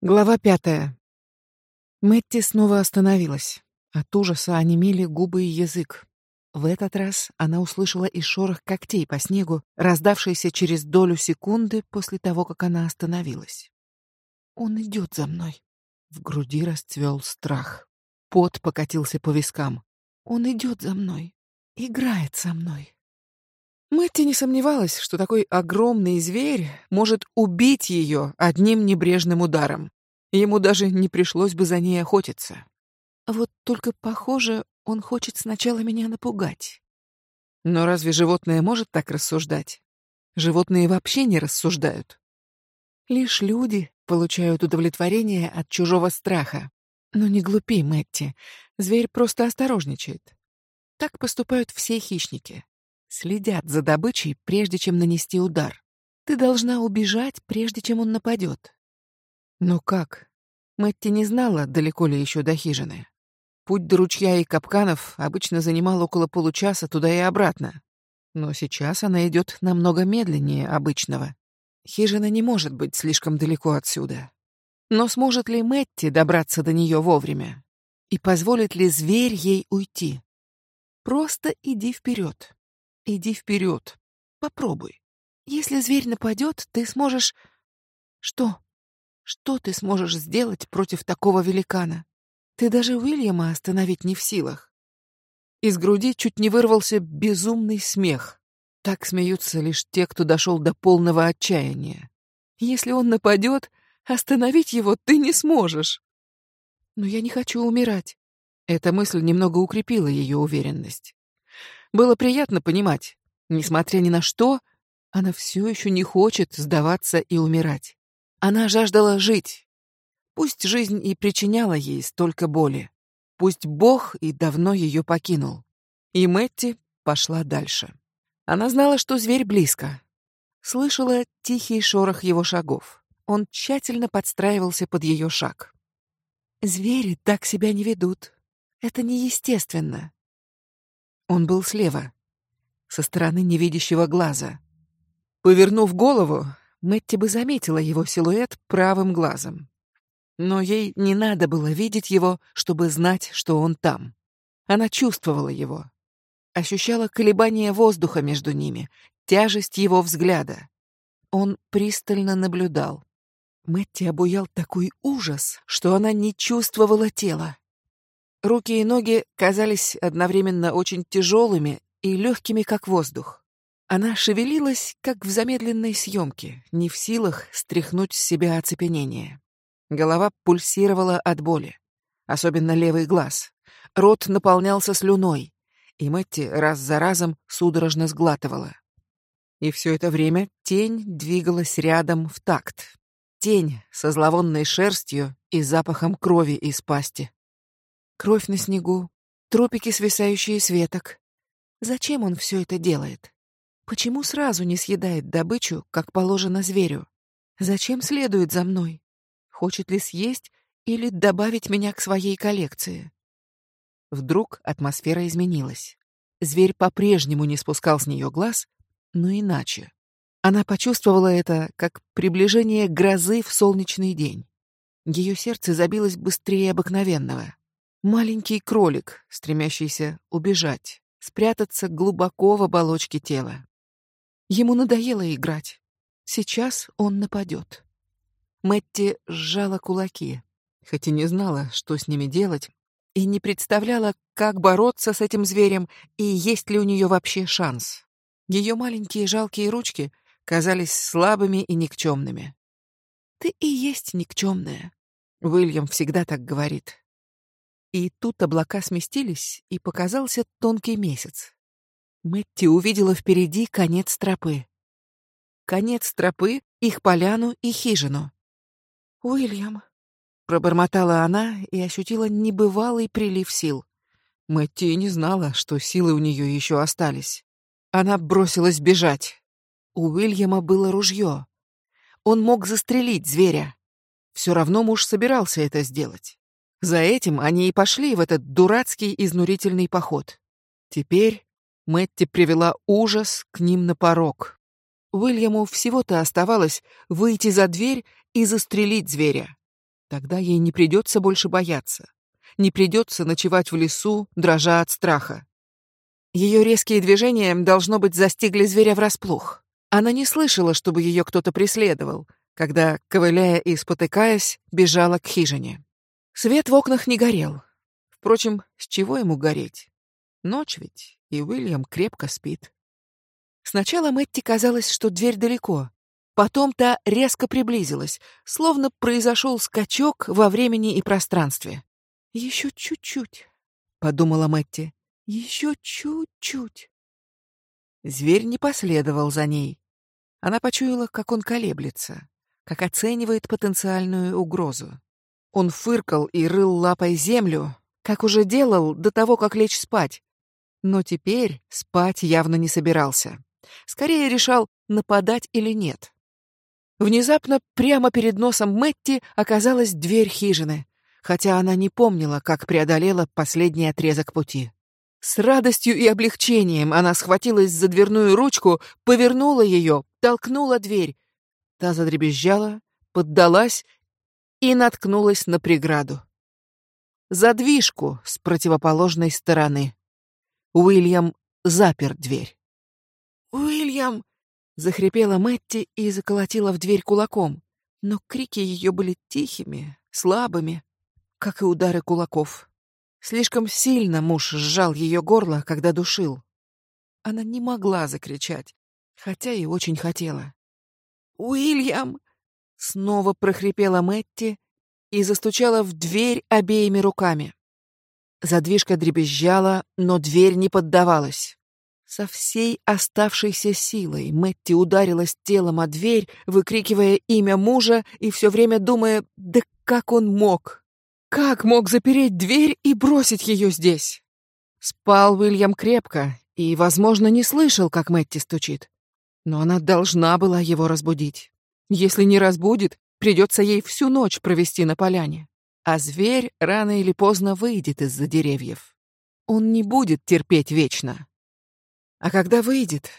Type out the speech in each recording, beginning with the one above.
Глава пятая. Мэтти снова остановилась. От ужаса онемели губы и язык. В этот раз она услышала и шорох когтей по снегу, раздавшийся через долю секунды после того, как она остановилась. «Он идет за мной». В груди расцвел страх. Пот покатился по вискам. «Он идет за мной. Играет со мной». Мэтти не сомневалась, что такой огромный зверь может убить ее одним небрежным ударом. Ему даже не пришлось бы за ней охотиться. Вот только, похоже, он хочет сначала меня напугать. Но разве животное может так рассуждать? Животные вообще не рассуждают. Лишь люди получают удовлетворение от чужого страха. Но не глупи, Мэтти. Зверь просто осторожничает. Так поступают все хищники следят за добычей, прежде чем нанести удар. Ты должна убежать, прежде чем он нападет. Но как? Мэтти не знала, далеко ли еще до хижины. Путь до ручья и капканов обычно занимал около получаса туда и обратно. Но сейчас она идет намного медленнее обычного. Хижина не может быть слишком далеко отсюда. Но сможет ли Мэтти добраться до нее вовремя? И позволит ли зверь ей уйти? Просто иди вперед. Иди вперед. Попробуй. Если зверь нападет, ты сможешь... Что? Что ты сможешь сделать против такого великана? Ты даже Уильяма остановить не в силах. Из груди чуть не вырвался безумный смех. Так смеются лишь те, кто дошел до полного отчаяния. Если он нападет, остановить его ты не сможешь. Но я не хочу умирать. Эта мысль немного укрепила ее уверенность. Было приятно понимать, несмотря ни на что, она все еще не хочет сдаваться и умирать. Она жаждала жить. Пусть жизнь и причиняла ей столько боли. Пусть Бог и давно ее покинул. И Мэтти пошла дальше. Она знала, что зверь близко. Слышала тихий шорох его шагов. Он тщательно подстраивался под ее шаг. Звери так себя не ведут. Это неестественно. Он был слева, со стороны невидящего глаза. Повернув голову, Мэтти бы заметила его силуэт правым глазом. Но ей не надо было видеть его, чтобы знать, что он там. Она чувствовала его. Ощущала колебание воздуха между ними, тяжесть его взгляда. Он пристально наблюдал. Мэтти обуял такой ужас, что она не чувствовала тела. Руки и ноги казались одновременно очень тяжелыми и легкими, как воздух. Она шевелилась, как в замедленной съемке, не в силах стряхнуть с себя оцепенение. Голова пульсировала от боли, особенно левый глаз. Рот наполнялся слюной, и Мэтти раз за разом судорожно сглатывала. И все это время тень двигалась рядом в такт. Тень со зловонной шерстью и запахом крови из пасти. Кровь на снегу, тропики, свисающие с веток. Зачем он все это делает? Почему сразу не съедает добычу, как положено зверю? Зачем следует за мной? Хочет ли съесть или добавить меня к своей коллекции? Вдруг атмосфера изменилась. Зверь по-прежнему не спускал с нее глаз, но иначе. Она почувствовала это как приближение грозы в солнечный день. Ее сердце забилось быстрее обыкновенного. Маленький кролик, стремящийся убежать, спрятаться глубоко в оболочке тела. Ему надоело играть. Сейчас он нападет. Мэтти сжала кулаки, хоть и не знала, что с ними делать, и не представляла, как бороться с этим зверем и есть ли у нее вообще шанс. Ее маленькие жалкие ручки казались слабыми и никчемными. Ты и есть никчемная. Уильям всегда так говорит. И тут облака сместились, и показался тонкий месяц. Мэтти увидела впереди конец тропы. Конец тропы, их поляну и хижину. «Уильям», — пробормотала она и ощутила небывалый прилив сил. Мэтти не знала, что силы у нее еще остались. Она бросилась бежать. У Уильяма было ружье. Он мог застрелить зверя. Все равно муж собирался это сделать. За этим они и пошли в этот дурацкий изнурительный поход. Теперь Мэтти привела ужас к ним на порог. Уильяму всего-то оставалось выйти за дверь и застрелить зверя. Тогда ей не придется больше бояться. Не придется ночевать в лесу, дрожа от страха. Ее резкие движения, должно быть, застигли зверя врасплох. Она не слышала, чтобы ее кто-то преследовал, когда, ковыляя и спотыкаясь, бежала к хижине. Свет в окнах не горел. Впрочем, с чего ему гореть? Ночь ведь, и Уильям крепко спит. Сначала Мэтти казалось, что дверь далеко. Потом та резко приблизилась, словно произошел скачок во времени и пространстве. «Еще чуть-чуть», — подумала Мэтти. «Еще чуть-чуть». Зверь не последовал за ней. Она почуяла, как он колеблется, как оценивает потенциальную угрозу. Он фыркал и рыл лапой землю, как уже делал до того, как лечь спать. Но теперь спать явно не собирался. Скорее решал, нападать или нет. Внезапно прямо перед носом Мэтти оказалась дверь хижины, хотя она не помнила, как преодолела последний отрезок пути. С радостью и облегчением она схватилась за дверную ручку, повернула ее, толкнула дверь. Та задребезжала, поддалась и наткнулась на преграду. Задвижку с противоположной стороны. Уильям запер дверь. «Уильям!» Захрипела Мэтти и заколотила в дверь кулаком. Но крики ее были тихими, слабыми, как и удары кулаков. Слишком сильно муж сжал ее горло, когда душил. Она не могла закричать, хотя и очень хотела. «Уильям!» Снова прохрипела Мэтти и застучала в дверь обеими руками. Задвижка дребезжала, но дверь не поддавалась. Со всей оставшейся силой Мэтти ударилась телом о дверь, выкрикивая имя мужа и все время думая, да как он мог? Как мог запереть дверь и бросить ее здесь? Спал Уильям крепко и, возможно, не слышал, как Мэтти стучит. Но она должна была его разбудить. Если не разбудит, придется ей всю ночь провести на поляне. А зверь рано или поздно выйдет из-за деревьев. Он не будет терпеть вечно. А когда выйдет,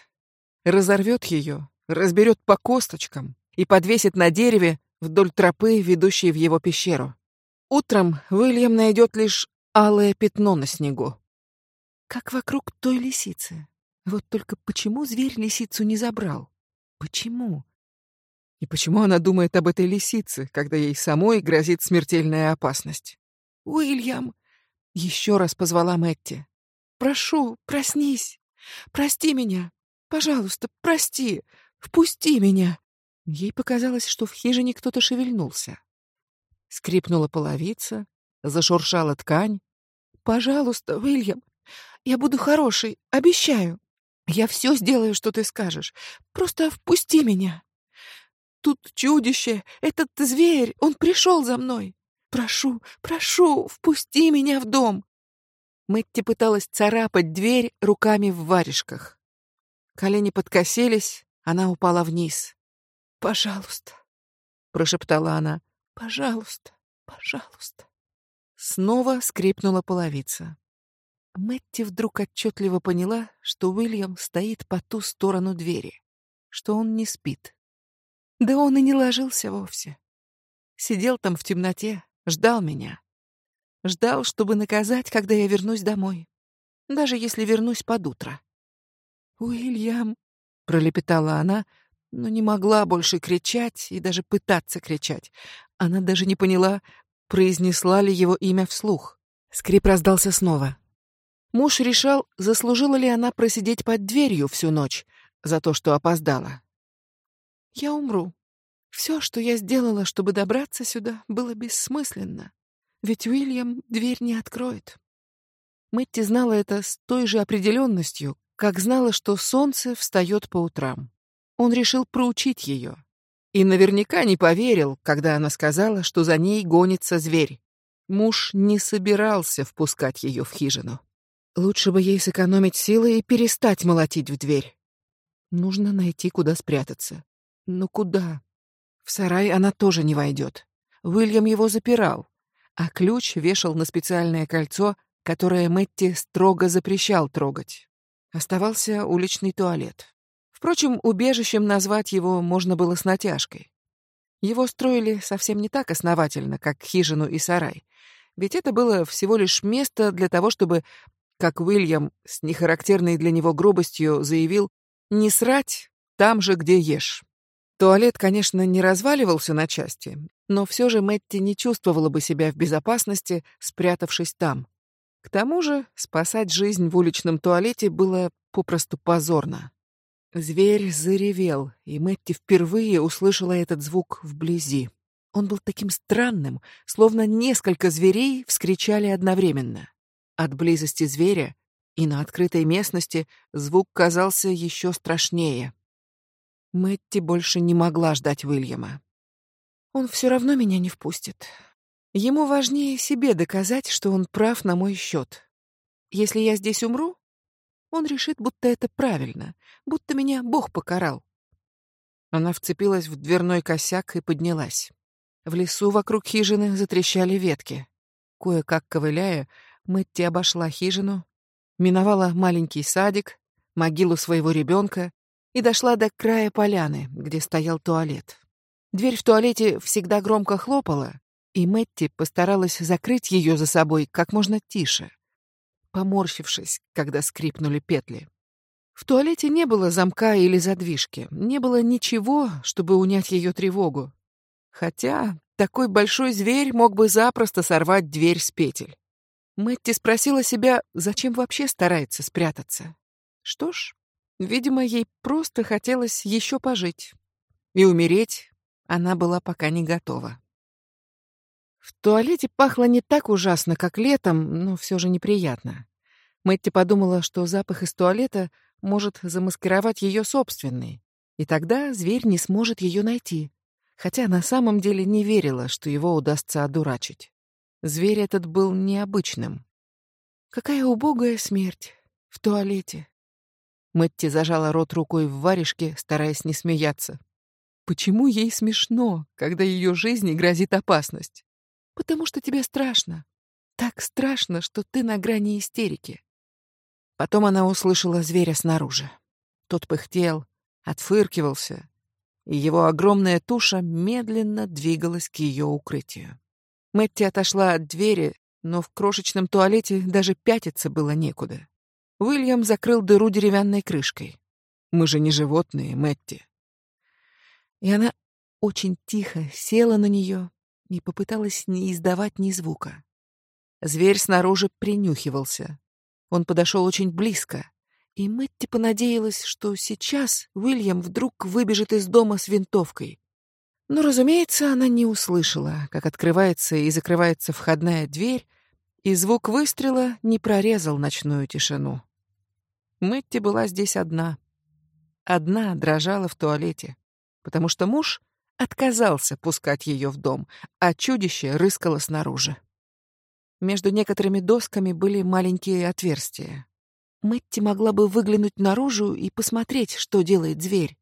разорвет ее, разберет по косточкам и подвесит на дереве вдоль тропы, ведущей в его пещеру. Утром Уильям найдет лишь алое пятно на снегу. Как вокруг той лисицы. Вот только почему зверь лисицу не забрал? Почему? И почему она думает об этой лисице, когда ей самой грозит смертельная опасность? «Уильям!» — еще раз позвала Мэтти. «Прошу, проснись!» Прости меня. Пожалуйста, прости. Впусти меня. Ей показалось, что в хижине кто-то шевельнулся. Скрипнула половица, зашуршала ткань. Пожалуйста, Уильям, я буду хорошей, обещаю. Я все сделаю, что ты скажешь. Просто впусти меня. Тут чудище, этот зверь, он пришел за мной. Прошу, прошу, впусти меня в дом. Мэтти пыталась царапать дверь руками в варежках. Колени подкосились, она упала вниз. «Пожалуйста», — прошептала она, — «пожалуйста, пожалуйста». Снова скрипнула половица. Мэтти вдруг отчетливо поняла, что Уильям стоит по ту сторону двери, что он не спит. Да он и не ложился вовсе. Сидел там в темноте, ждал меня. Ждал, чтобы наказать, когда я вернусь домой. Даже если вернусь под утро. «Уильям», — пролепетала она, но не могла больше кричать и даже пытаться кричать. Она даже не поняла, произнесла ли его имя вслух. Скрип раздался снова. Муж решал, заслужила ли она просидеть под дверью всю ночь за то, что опоздала. «Я умру. Все, что я сделала, чтобы добраться сюда, было бессмысленно. Ведь Уильям дверь не откроет. Мэтти знала это с той же определенностью, как знала, что солнце встает по утрам. Он решил проучить ее. И наверняка не поверил, когда она сказала, что за ней гонится зверь. Муж не собирался впускать ее в хижину. Лучше бы ей сэкономить силы и перестать молотить в дверь. Нужно найти, куда спрятаться. Но куда? В сарай она тоже не войдет. Уильям его запирал а ключ вешал на специальное кольцо, которое Мэтти строго запрещал трогать. Оставался уличный туалет. Впрочем, убежищем назвать его можно было с натяжкой. Его строили совсем не так основательно, как хижину и сарай. Ведь это было всего лишь место для того, чтобы, как Уильям с нехарактерной для него грубостью заявил, не срать там же, где ешь. Туалет, конечно, не разваливался на части, но все же Мэтти не чувствовала бы себя в безопасности, спрятавшись там. К тому же спасать жизнь в уличном туалете было попросту позорно. Зверь заревел, и Мэтти впервые услышала этот звук вблизи. Он был таким странным, словно несколько зверей вскричали одновременно. От близости зверя и на открытой местности звук казался еще страшнее. Мэтти больше не могла ждать Уильяма. Он все равно меня не впустит. Ему важнее себе доказать, что он прав на мой счет. Если я здесь умру, он решит, будто это правильно, будто меня Бог покарал. Она вцепилась в дверной косяк и поднялась. В лесу вокруг хижины затрещали ветки. Кое-как ковыляя, Мэтти обошла хижину, миновала маленький садик, могилу своего ребенка и дошла до края поляны, где стоял туалет. Дверь в туалете всегда громко хлопала, и Мэтти постаралась закрыть ее за собой как можно тише, поморщившись, когда скрипнули петли. В туалете не было замка или задвижки, не было ничего, чтобы унять ее тревогу. Хотя такой большой зверь мог бы запросто сорвать дверь с петель. Мэтти спросила себя, зачем вообще старается спрятаться. Что ж, видимо, ей просто хотелось еще пожить. И умереть она была пока не готова. В туалете пахло не так ужасно, как летом, но все же неприятно. Мэтти подумала, что запах из туалета может замаскировать ее собственный, и тогда зверь не сможет ее найти, хотя на самом деле не верила, что его удастся одурачить. Зверь этот был необычным. Какая убогая смерть в туалете. Мэтти зажала рот рукой в варежке, стараясь не смеяться. Почему ей смешно, когда ее жизни грозит опасность? Потому что тебе страшно. Так страшно, что ты на грани истерики. Потом она услышала зверя снаружи. Тот пыхтел, отфыркивался, и его огромная туша медленно двигалась к ее укрытию. Мэтти отошла от двери, но в крошечном туалете даже пятиться было некуда. Уильям закрыл дыру деревянной крышкой. «Мы же не животные, Мэтти». И она очень тихо села на нее и попыталась не издавать ни звука. Зверь снаружи принюхивался. Он подошел очень близко, и Мэтти понадеялась, что сейчас Уильям вдруг выбежит из дома с винтовкой. Но, разумеется, она не услышала, как открывается и закрывается входная дверь, и звук выстрела не прорезал ночную тишину. Мэтти была здесь одна. Одна дрожала в туалете, потому что муж отказался пускать ее в дом, а чудище рыскало снаружи. Между некоторыми досками были маленькие отверстия. Мэтти могла бы выглянуть наружу и посмотреть, что делает зверь.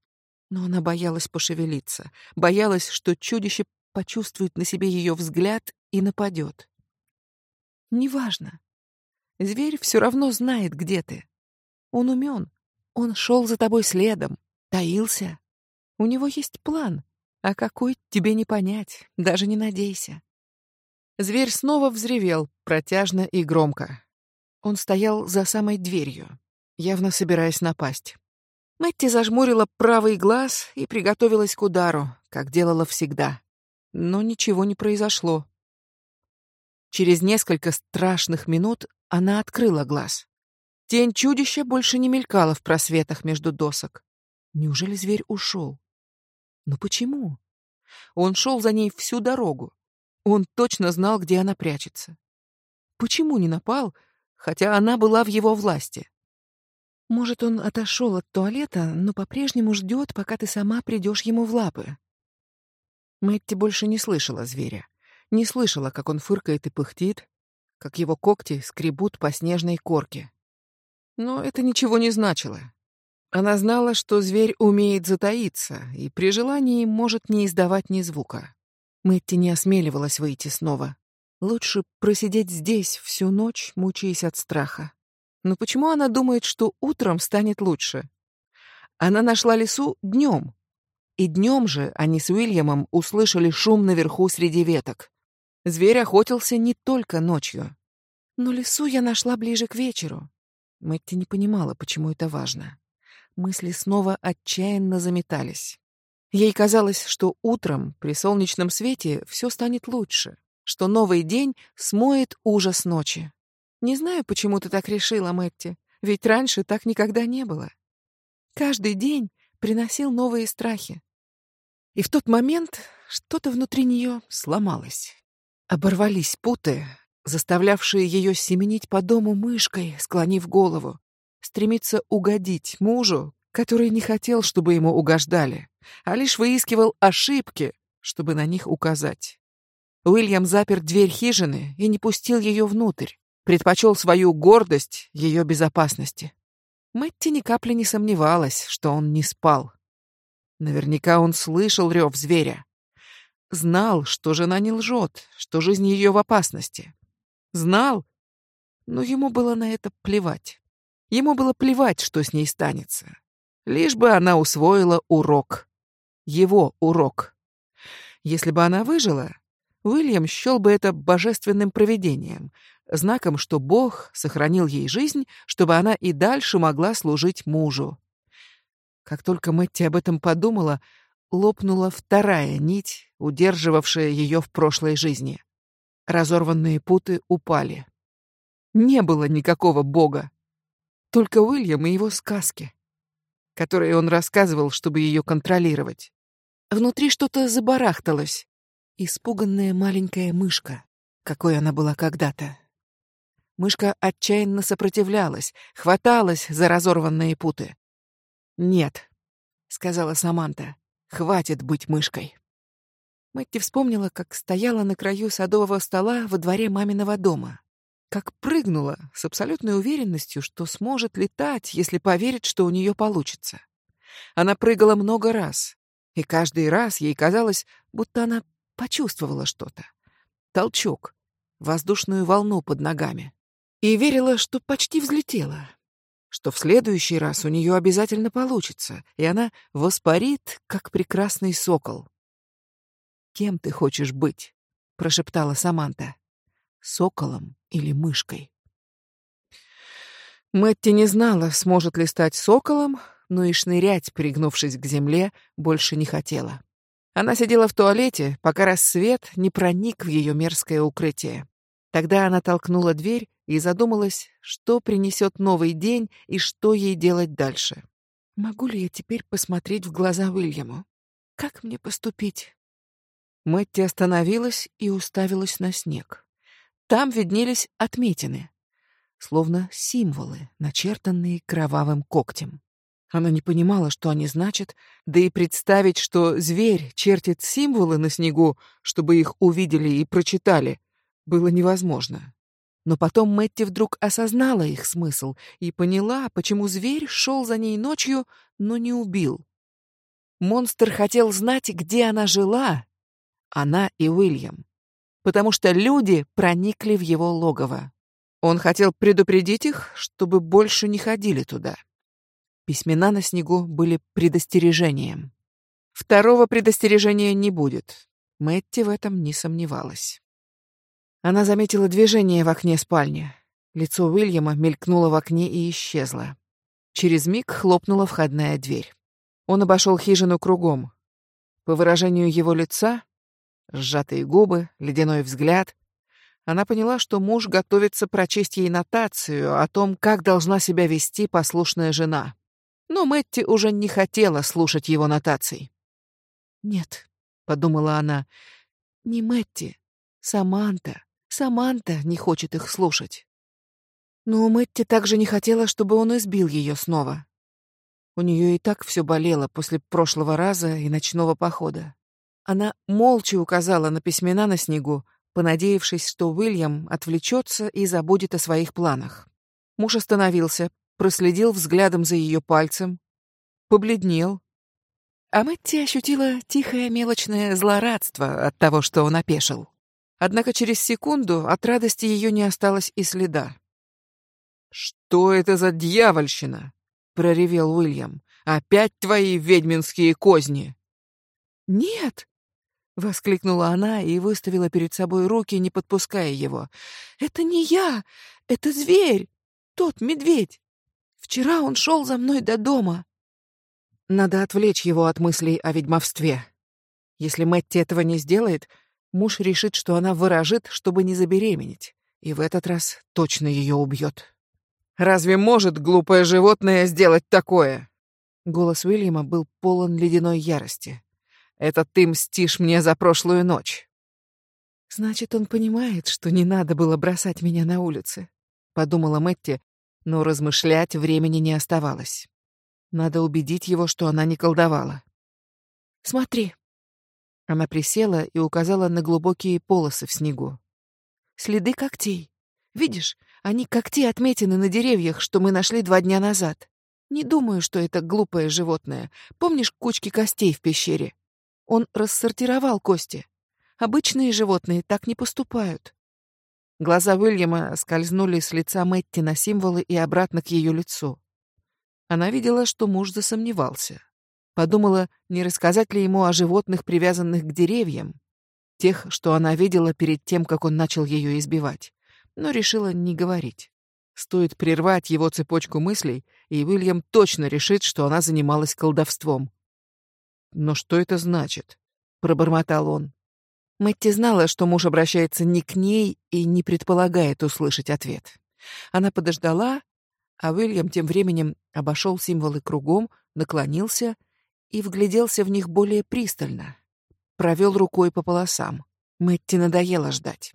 Но она боялась пошевелиться, боялась, что чудище почувствует на себе ее взгляд и нападет. Неважно. Зверь все равно знает, где ты. Он умен. Он шел за тобой следом, таился. У него есть план, а какой тебе не понять, даже не надейся. Зверь снова взревел, протяжно и громко. Он стоял за самой дверью, явно собираясь напасть. Мэтти зажмурила правый глаз и приготовилась к удару, как делала всегда. Но ничего не произошло. Через несколько страшных минут она открыла глаз. Тень чудища больше не мелькала в просветах между досок. Неужели зверь ушел? Но почему? Он шел за ней всю дорогу. Он точно знал, где она прячется. Почему не напал, хотя она была в его власти? Может, он отошел от туалета, но по-прежнему ждет, пока ты сама придешь ему в лапы. Мэтти больше не слышала зверя. Не слышала, как он фыркает и пыхтит, как его когти скребут по снежной корке. Но это ничего не значило. Она знала, что зверь умеет затаиться и при желании может не издавать ни звука. Мэтти не осмеливалась выйти снова. Лучше просидеть здесь всю ночь, мучаясь от страха. Но почему она думает, что утром станет лучше? Она нашла лесу днем. И днем же они с Уильямом услышали шум наверху среди веток. Зверь охотился не только ночью. Но лесу я нашла ближе к вечеру. Мэтти не понимала, почему это важно. Мысли снова отчаянно заметались. Ей казалось, что утром при солнечном свете все станет лучше, что новый день смоет ужас ночи. Не знаю, почему ты так решила, Мэтти, ведь раньше так никогда не было. Каждый день приносил новые страхи. И в тот момент что-то внутри нее сломалось. Оборвались путы, заставлявшие ее семенить по дому мышкой, склонив голову, стремиться угодить мужу, который не хотел, чтобы ему угождали, а лишь выискивал ошибки, чтобы на них указать. Уильям запер дверь хижины и не пустил ее внутрь, предпочел свою гордость ее безопасности. Мэтти ни капли не сомневалась, что он не спал. Наверняка он слышал рев зверя. Знал, что жена не лжет, что жизнь ее в опасности. Знал, но ему было на это плевать. Ему было плевать, что с ней станется. Лишь бы она усвоила урок. Его урок. Если бы она выжила, Уильям счел бы это божественным провидением, знаком, что Бог сохранил ей жизнь, чтобы она и дальше могла служить мужу. Как только Мэтти об этом подумала, лопнула вторая нить, удерживавшая ее в прошлой жизни. Разорванные путы упали. Не было никакого бога. Только Уильям и его сказки, которые он рассказывал, чтобы ее контролировать. Внутри что-то забарахталось. Испуганная маленькая мышка, какой она была когда-то. Мышка отчаянно сопротивлялась, хваталась за разорванные путы. «Нет», — сказала Саманта, — «хватит быть мышкой». Мэтти вспомнила, как стояла на краю садового стола во дворе маминого дома. Как прыгнула с абсолютной уверенностью, что сможет летать, если поверит, что у нее получится. Она прыгала много раз, и каждый раз ей казалось, будто она почувствовала что-то. Толчок, воздушную волну под ногами. И верила, что почти взлетела, что в следующий раз у нее обязательно получится, и она воспарит, как прекрасный сокол. «Кем ты хочешь быть?» — прошептала Саманта. «Соколом или мышкой?» Мэтти не знала, сможет ли стать соколом, но и шнырять, пригнувшись к земле, больше не хотела. Она сидела в туалете, пока рассвет не проник в ее мерзкое укрытие. Тогда она толкнула дверь и задумалась, что принесет новый день и что ей делать дальше. «Могу ли я теперь посмотреть в глаза Уильяму? Как мне поступить?» Мэтти остановилась и уставилась на снег. Там виднелись отметины, словно символы, начертанные кровавым когтем. Она не понимала, что они значат, да и представить, что зверь чертит символы на снегу, чтобы их увидели и прочитали, было невозможно. Но потом Мэтти вдруг осознала их смысл и поняла, почему зверь шел за ней ночью, но не убил. Монстр хотел знать, где она жила она и Уильям, потому что люди проникли в его логово. Он хотел предупредить их, чтобы больше не ходили туда. Письмена на снегу были предостережением. Второго предостережения не будет. Мэтти в этом не сомневалась. Она заметила движение в окне спальни. Лицо Уильяма мелькнуло в окне и исчезло. Через миг хлопнула входная дверь. Он обошел хижину кругом. По выражению его лица, Сжатые губы, ледяной взгляд. Она поняла, что муж готовится прочесть ей нотацию о том, как должна себя вести послушная жена. Но Мэтти уже не хотела слушать его нотаций. «Нет», — подумала она, — «не Мэтти, Саманта. Саманта не хочет их слушать». Но Мэтти также не хотела, чтобы он избил ее снова. У нее и так все болело после прошлого раза и ночного похода. Она молча указала на письмена на снегу, понадеявшись, что Уильям отвлечется и забудет о своих планах. Муж остановился, проследил взглядом за ее пальцем, побледнел. А Мэтти ощутила тихое мелочное злорадство от того, что он опешил. Однако через секунду от радости ее не осталось и следа. «Что это за дьявольщина?» — проревел Уильям. «Опять твои ведьминские козни!» «Нет!» — воскликнула она и выставила перед собой руки, не подпуская его. «Это не я! Это зверь! Тот медведь! Вчера он шел за мной до дома!» Надо отвлечь его от мыслей о ведьмовстве. Если Мэтти этого не сделает, муж решит, что она выражит, чтобы не забеременеть, и в этот раз точно ее убьет. «Разве может глупое животное сделать такое?» Голос Уильяма был полон ледяной ярости. «Это ты мстишь мне за прошлую ночь». «Значит, он понимает, что не надо было бросать меня на улице», — подумала Мэтти, но размышлять времени не оставалось. Надо убедить его, что она не колдовала. «Смотри». Она присела и указала на глубокие полосы в снегу. «Следы когтей. Видишь, они когти отметины на деревьях, что мы нашли два дня назад. Не думаю, что это глупое животное. Помнишь кучки костей в пещере? Он рассортировал кости. Обычные животные так не поступают». Глаза Уильяма скользнули с лица Мэтти на символы и обратно к ее лицу. Она видела, что муж засомневался. Подумала, не рассказать ли ему о животных, привязанных к деревьям, тех, что она видела перед тем, как он начал ее избивать, но решила не говорить. Стоит прервать его цепочку мыслей, и Уильям точно решит, что она занималась колдовством. «Но что это значит?» — пробормотал он. Мэтти знала, что муж обращается не к ней и не предполагает услышать ответ. Она подождала, а Уильям тем временем обошел символы кругом, наклонился и вгляделся в них более пристально. Провел рукой по полосам. Мэтти надоело ждать.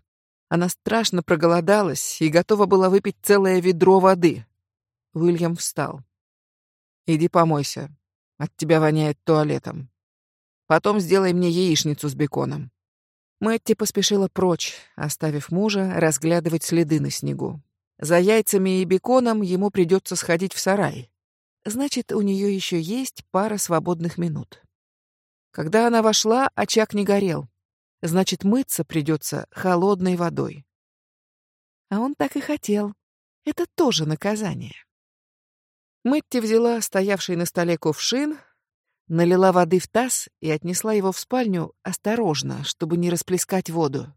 Она страшно проголодалась и готова была выпить целое ведро воды. Уильям встал. «Иди помойся. От тебя воняет туалетом. Потом сделай мне яичницу с беконом». Мэтти поспешила прочь, оставив мужа разглядывать следы на снегу. За яйцами и беконом ему придется сходить в сарай. Значит, у нее еще есть пара свободных минут. Когда она вошла, очаг не горел. Значит, мыться придется холодной водой. А он так и хотел. Это тоже наказание. Мэтти взяла стоявший на столе кувшин, налила воды в таз и отнесла его в спальню осторожно, чтобы не расплескать воду.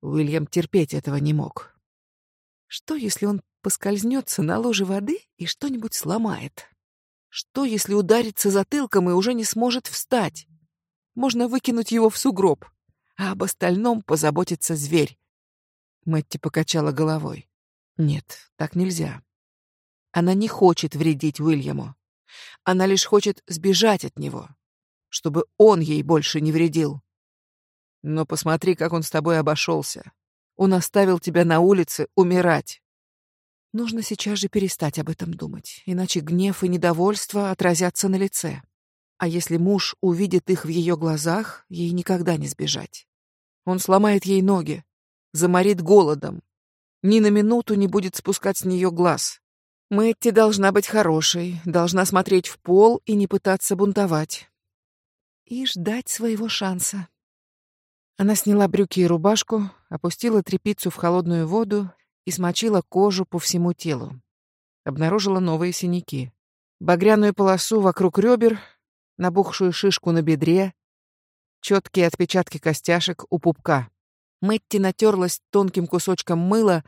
Уильям терпеть этого не мог. Что, если он поскользнется на луже воды и что-нибудь сломает? Что, если ударится затылком и уже не сможет встать? Можно выкинуть его в сугроб, а об остальном позаботится зверь. Мэтти покачала головой. Нет, так нельзя. Она не хочет вредить Уильяму. Она лишь хочет сбежать от него, чтобы он ей больше не вредил. Но посмотри, как он с тобой обошелся. Он оставил тебя на улице умирать. Нужно сейчас же перестать об этом думать, иначе гнев и недовольство отразятся на лице. А если муж увидит их в ее глазах, ей никогда не сбежать. Он сломает ей ноги, заморит голодом, ни на минуту не будет спускать с нее глаз. Мэтти должна быть хорошей, должна смотреть в пол и не пытаться бунтовать. И ждать своего шанса. Она сняла брюки и рубашку, опустила тряпицу в холодную воду и смочила кожу по всему телу. Обнаружила новые синяки. Багряную полосу вокруг ребер, набухшую шишку на бедре, четкие отпечатки костяшек у пупка. Мэтти натерлась тонким кусочком мыла,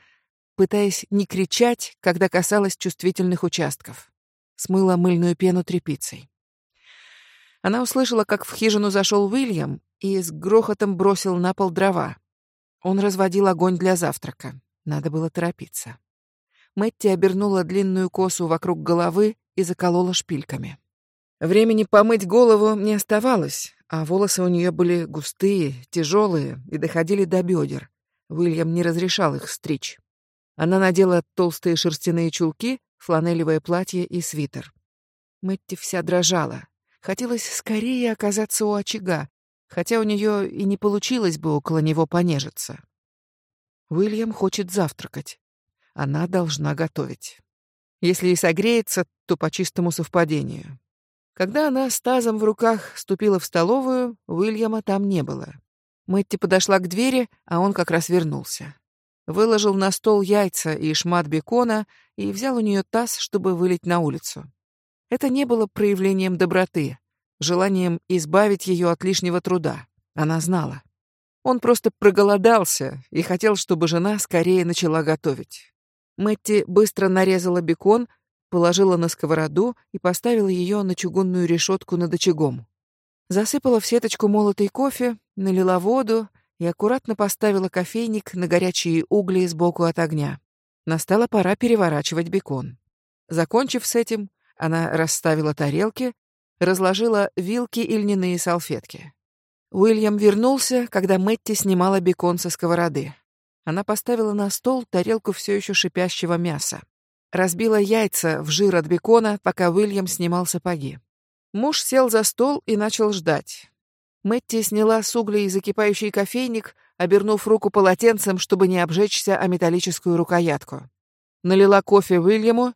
пытаясь не кричать, когда касалась чувствительных участков. Смыла мыльную пену тряпицей. Она услышала, как в хижину зашел Уильям и с грохотом бросил на пол дрова. Он разводил огонь для завтрака. Надо было торопиться. Мэтти обернула длинную косу вокруг головы и заколола шпильками. Времени помыть голову не оставалось, а волосы у нее были густые, тяжелые и доходили до бедер. Уильям не разрешал их стричь. Она надела толстые шерстяные чулки, фланелевое платье и свитер. Мэтти вся дрожала. Хотелось скорее оказаться у очага, хотя у нее и не получилось бы около него понежиться. Уильям хочет завтракать. Она должна готовить. Если и согреется, то по чистому совпадению. Когда она с тазом в руках ступила в столовую, Уильяма там не было. Мэтти подошла к двери, а он как раз вернулся. Выложил на стол яйца и шмат бекона и взял у нее таз, чтобы вылить на улицу. Это не было проявлением доброты. желанием избавить ее от лишнего труда. Она знала. Он просто проголодался и хотел, чтобы жена скорее начала готовить. Мэтти быстро нарезала бекон, положила на сковороду и поставила ее на чугунную решетку над очагом. Засыпала в сеточку молотый кофе, налила воду и аккуратно поставила кофейник на горячие угли сбоку от огня. Настала пора переворачивать бекон. Закончив с этим, она расставила тарелки, разложила вилки и льняные салфетки. Уильям вернулся, когда Мэтти снимала бекон со сковороды. Она поставила на стол тарелку все еще шипящего мяса. Разбила яйца в жир от бекона, пока Уильям снимал сапоги. Муж сел за стол и начал ждать. Мэтти сняла с углей закипающий кофейник, обернув руку полотенцем, чтобы не обжечься о металлическую рукоятку. Налила кофе Уильяму,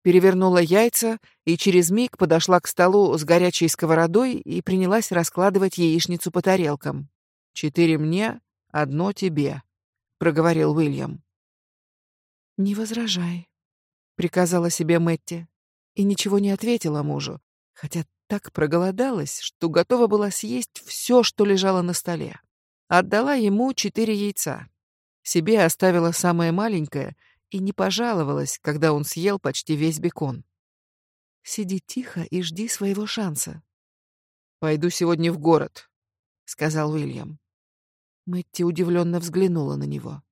перевернула яйца и через миг подошла к столу с горячей сковородой и принялась раскладывать яичницу по тарелкам. «Четыре мне, одно тебе», — проговорил Уильям. «Не возражай», — приказала себе Мэтти, и ничего не ответила мужу, хотя так проголодалась, что готова была съесть все, что лежало на столе. Отдала ему четыре яйца. Себе оставила самое маленькое и не пожаловалась, когда он съел почти весь бекон. «Сиди тихо и жди своего шанса». «Пойду сегодня в город», — сказал Уильям. Мэтти удивленно взглянула на него.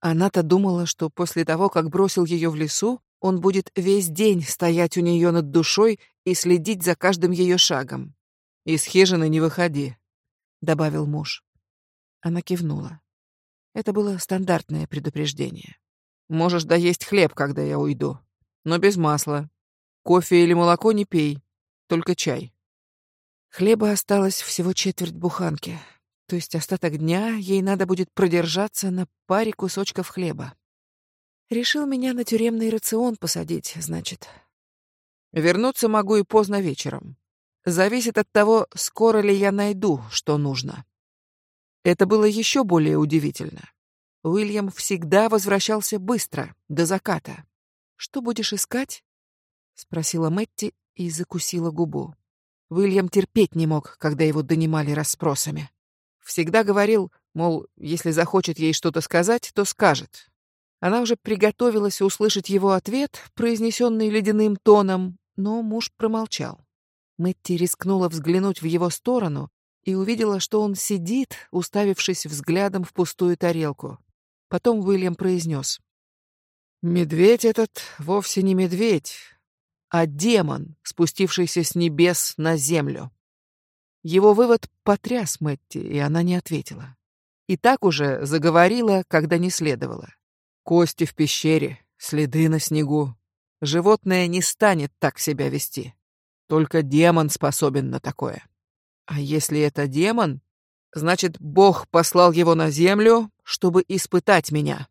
Она-то думала, что после того, как бросил ее в лесу, он будет весь день стоять у нее над душой и следить за каждым ее шагом. «Из хижины не выходи», — добавил муж. Она кивнула. Это было стандартное предупреждение. «Можешь доесть хлеб, когда я уйду, но без масла. Кофе или молоко не пей, только чай». Хлеба осталось всего четверть буханки, то есть остаток дня ей надо будет продержаться на паре кусочков хлеба. Решил меня на тюремный рацион посадить, значит. Вернуться могу и поздно вечером. Зависит от того, скоро ли я найду, что нужно. Это было еще более удивительно. Уильям всегда возвращался быстро, до заката. «Что будешь искать?» — спросила Мэтти и закусила губу. Уильям терпеть не мог, когда его донимали расспросами. Всегда говорил, мол, если захочет ей что-то сказать, то скажет, она уже приготовилась услышать его ответ, произнесенный ледяным тоном, но муж промолчал. Мэтти рискнула взглянуть в его сторону и увидела, что он сидит, уставившись взглядом в пустую тарелку. Потом Уильям произнес. «Медведь этот вовсе не медведь, а демон, спустившийся с небес на землю». Его вывод потряс Мэтти, и она не ответила. И так уже заговорила, когда не следовало. Кости в пещере, следы на снегу. Животное не станет так себя вести. Только демон способен на такое. А если это демон, значит, Бог послал его на землю, чтобы испытать меня.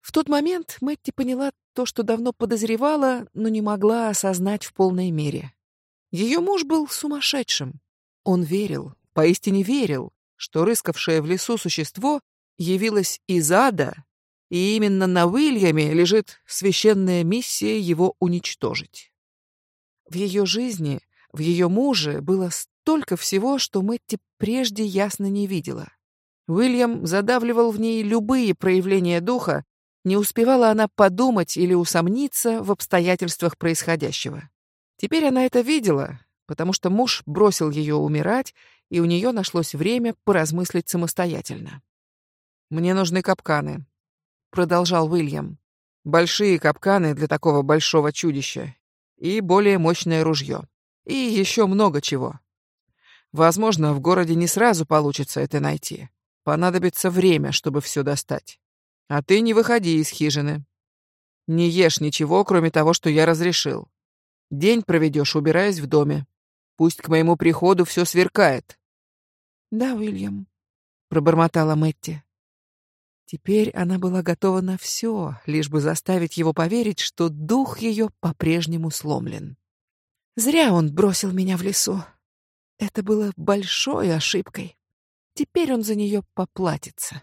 В тот момент Мэтти поняла то, что давно подозревала, но не могла осознать в полной мере. Ее муж был сумасшедшим. Он верил, поистине верил, что рыскавшее в лесу существо явилось из ада и именно на Уильяме лежит священная миссия его уничтожить. В ее жизни, в ее муже было столько всего, что Мэтти прежде ясно не видела. Уильям задавливал в ней любые проявления духа, не успевала она подумать или усомниться в обстоятельствах происходящего. Теперь она это видела, потому что муж бросил ее умирать, и у нее нашлось время поразмыслить самостоятельно. «Мне нужны капканы», продолжал Уильям. Большие капканы для такого большого чудища и более мощное ружье. И еще много чего. Возможно, в городе не сразу получится это найти. Понадобится время, чтобы все достать. А ты не выходи из хижины. Не ешь ничего, кроме того, что я разрешил. День проведешь, убираясь в доме. Пусть к моему приходу все сверкает. Да, Уильям, пробормотала Мэтти. Теперь она была готова на все, лишь бы заставить его поверить, что дух ее по-прежнему сломлен. Зря он бросил меня в лесу. Это было большой ошибкой. Теперь он за нее поплатится.